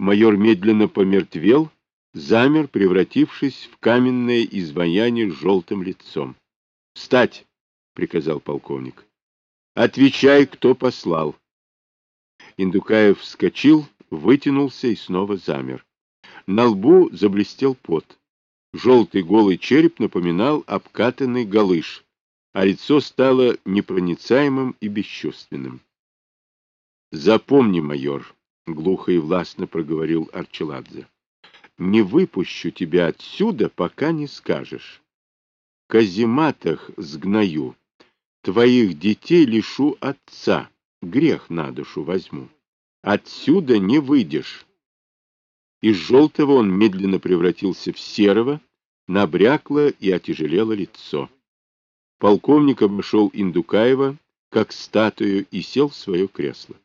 Майор медленно помертвел, замер, превратившись в каменное изваяние с желтым лицом. — Встать! — приказал полковник. — Отвечай, кто послал. Индукаев вскочил, вытянулся и снова замер. На лбу заблестел пот. Желтый голый череп напоминал обкатанный галыш, а лицо стало непроницаемым и бесчувственным. — Запомни, майор, — глухо и властно проговорил Арчеладзе, — не выпущу тебя отсюда, пока не скажешь. Казематах сгною, твоих детей лишу отца, грех на душу возьму. Отсюда не выйдешь. Из желтого он медленно превратился в серого, набрякло и отяжелело лицо. Полковник обошел Индукаева, как статую, и сел в свое кресло.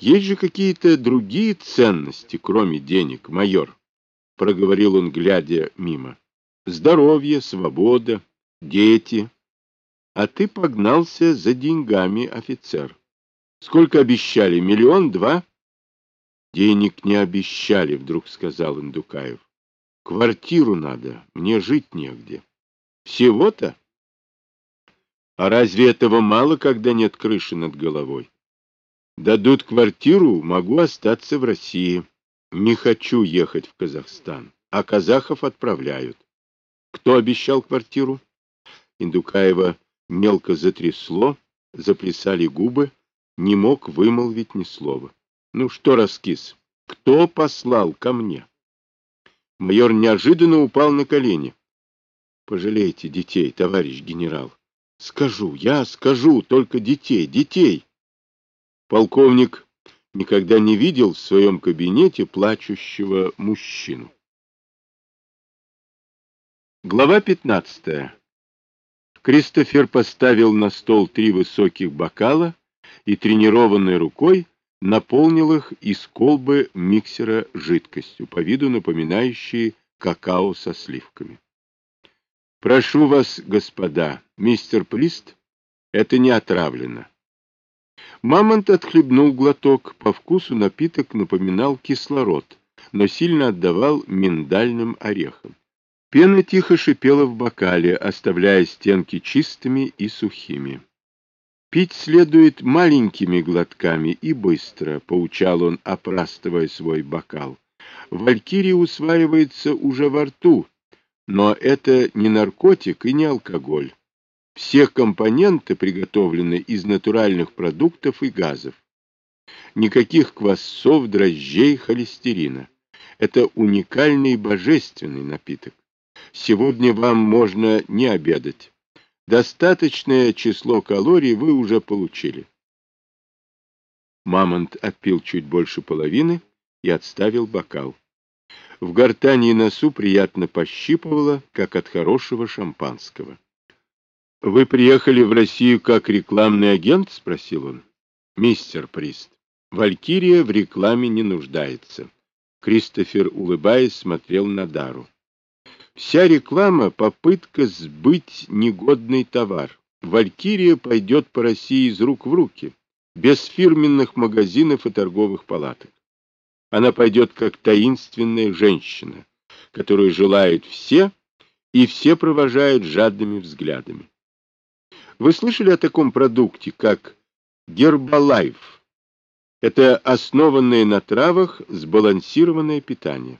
Есть же какие-то другие ценности, кроме денег, майор, — проговорил он, глядя мимо. Здоровье, свобода, дети. А ты погнался за деньгами, офицер. Сколько обещали? Миллион, два? Денег не обещали, вдруг сказал Индукаев. Квартиру надо, мне жить негде. Всего-то? А разве этого мало, когда нет крыши над головой? Дадут квартиру, могу остаться в России. Не хочу ехать в Казахстан, а казахов отправляют. Кто обещал квартиру? Индукаева мелко затрясло, заплясали губы, не мог вымолвить ни слова. Ну что, раскис, кто послал ко мне? Майор неожиданно упал на колени. Пожалейте детей, товарищ генерал. Скажу, я скажу, только детей, детей. Полковник никогда не видел в своем кабинете плачущего мужчину. Глава 15. Кристофер поставил на стол три высоких бокала и тренированной рукой наполнил их из колбы миксера жидкостью, по виду напоминающей какао со сливками. «Прошу вас, господа, мистер Плист, это не отравлено». Мамонт отхлебнул глоток, по вкусу напиток напоминал кислород, но сильно отдавал миндальным орехам. Пена тихо шипела в бокале, оставляя стенки чистыми и сухими. Пить следует маленькими глотками и быстро, — поучал он, опрастывая свой бокал. Валькирия усваивается уже во рту, но это не наркотик и не алкоголь. Все компоненты приготовлены из натуральных продуктов и газов. Никаких квасцов, дрожжей, холестерина. Это уникальный божественный напиток. Сегодня вам можно не обедать. Достаточное число калорий вы уже получили. Мамонт отпил чуть больше половины и отставил бокал. В гортани и носу приятно пощипывало, как от хорошего шампанского. — Вы приехали в Россию как рекламный агент? — спросил он. — Мистер Прист, Валькирия в рекламе не нуждается. Кристофер, улыбаясь, смотрел на Дару. Вся реклама — попытка сбыть негодный товар. Валькирия пойдет по России из рук в руки, без фирменных магазинов и торговых палаток. Она пойдет как таинственная женщина, которую желают все, и все провожают жадными взглядами. Вы слышали о таком продукте, как Гербалайф? Это основанное на травах сбалансированное питание.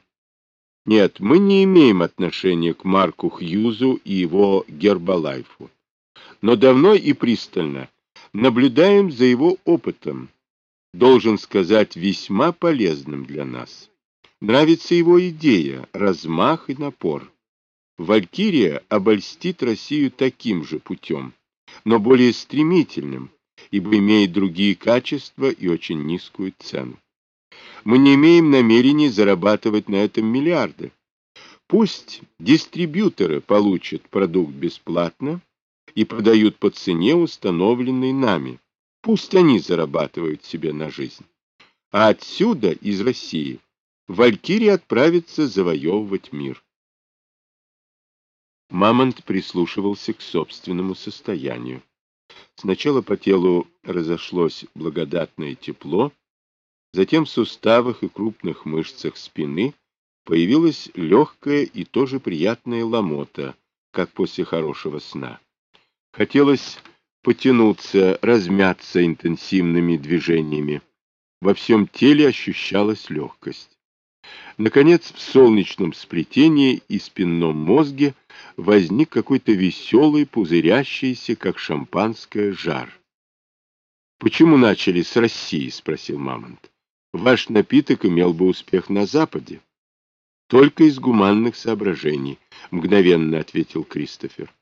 Нет, мы не имеем отношения к Марку Хьюзу и его Гербалайфу, но давно и пристально наблюдаем за его опытом, должен сказать, весьма полезным для нас. Нравится его идея, размах и напор. Валькирия обольстит Россию таким же путем, но более стремительным, ибо имеет другие качества и очень низкую цену. Мы не имеем намерения зарабатывать на этом миллиарды. Пусть дистрибьюторы получат продукт бесплатно и продают по цене, установленной нами. Пусть они зарабатывают себе на жизнь. А отсюда, из России, Валькирия отправится завоевывать мир. Мамонт прислушивался к собственному состоянию. Сначала по телу разошлось благодатное тепло, Затем в суставах и крупных мышцах спины появилась легкая и тоже приятная ломота, как после хорошего сна. Хотелось потянуться, размяться интенсивными движениями. Во всем теле ощущалась легкость. Наконец, в солнечном сплетении и спинном мозге возник какой-то веселый, пузырящийся, как шампанское, жар. «Почему начали с России?» — спросил Мамонт. «Ваш напиток имел бы успех на Западе». «Только из гуманных соображений», — мгновенно ответил Кристофер.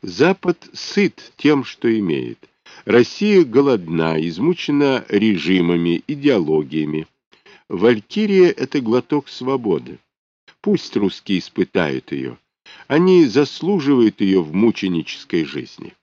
«Запад сыт тем, что имеет. Россия голодна, измучена режимами, идеологиями. Валькирия — это глоток свободы. Пусть русские испытают ее. Они заслуживают ее в мученической жизни.